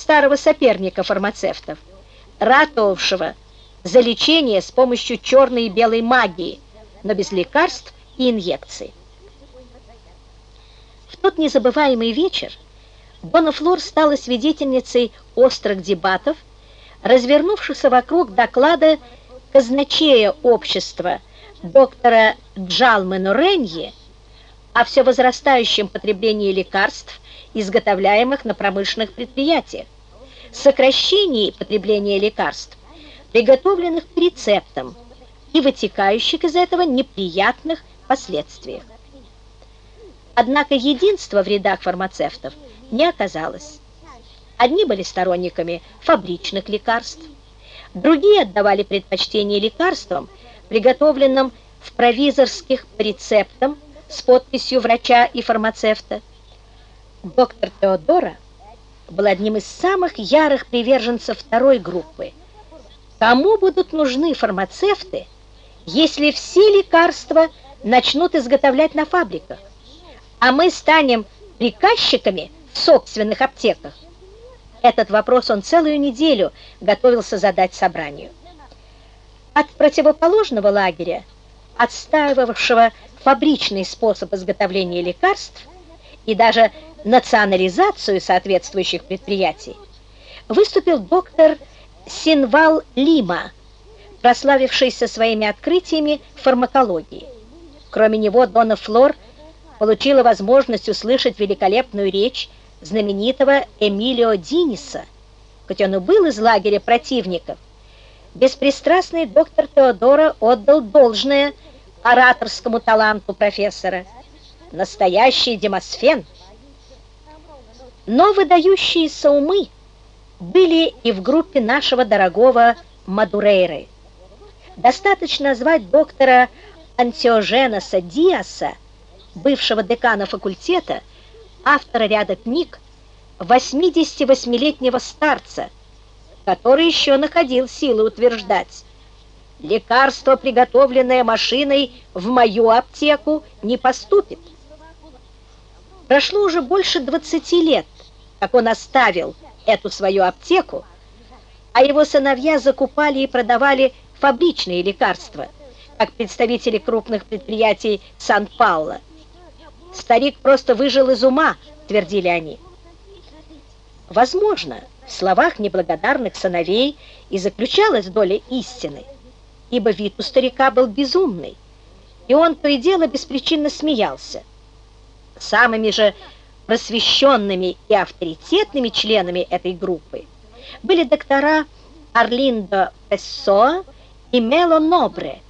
старого соперника фармацевтов, ратовавшего за лечение с помощью черной и белой магии, но без лекарств и инъекций. В тот незабываемый вечер Дона Флор стала свидетельницей острых дебатов, развернувшихся вокруг доклада казначея общества доктора Джалмы Нореньи о все возрастающем потреблении лекарств, изготовляемых на промышленных предприятиях, сокращении потребления лекарств, приготовленных по рецептам и вытекающих из этого неприятных последствиях. Однако единства в рядах фармацевтов не оказалось. Одни были сторонниками фабричных лекарств, другие отдавали предпочтение лекарствам, приготовленным в провизорских рецептам с подписью врача и фармацевта. Доктор Теодора был одним из самых ярых приверженцев второй группы. Кому будут нужны фармацевты, если все лекарства начнут изготовлять на фабриках, а мы станем приказчиками в собственных аптеках? Этот вопрос он целую неделю готовился задать собранию. От противоположного лагеря, отстаивавшего фабричный способ изготовления лекарств и даже национализацию соответствующих предприятий, выступил доктор Синвал Лима, прославившийся своими открытиями фармакологии. Кроме него, Дона Флор получила возможность услышать великолепную речь знаменитого Эмилио Диниса, хоть он и был из лагеря противников, беспристрастный доктор Теодора отдал должное ораторскому таланту профессора. Настоящий демосфен. Но выдающиеся умы были и в группе нашего дорогого Мадурейры. Достаточно назвать доктора Антиоженаса Диаса, бывшего декана факультета, автора ряда книг, 88-летнего старца, который еще находил силы утверждать, лекарство, приготовленное машиной, в мою аптеку не поступит. Прошло уже больше 20 лет, как он оставил эту свою аптеку, а его сыновья закупали и продавали фабричные лекарства, как представители крупных предприятий Сан-Пауло. Старик просто выжил из ума, твердили они. Возможно, в словах неблагодарных сыновей и заключалась доля истины, ибо вид у старика был безумный, и он то и дело беспричинно смеялся. Самыми же просвещенными и авторитетными членами этой группы были доктора Орлиндо Пессоа и Мело Нобре,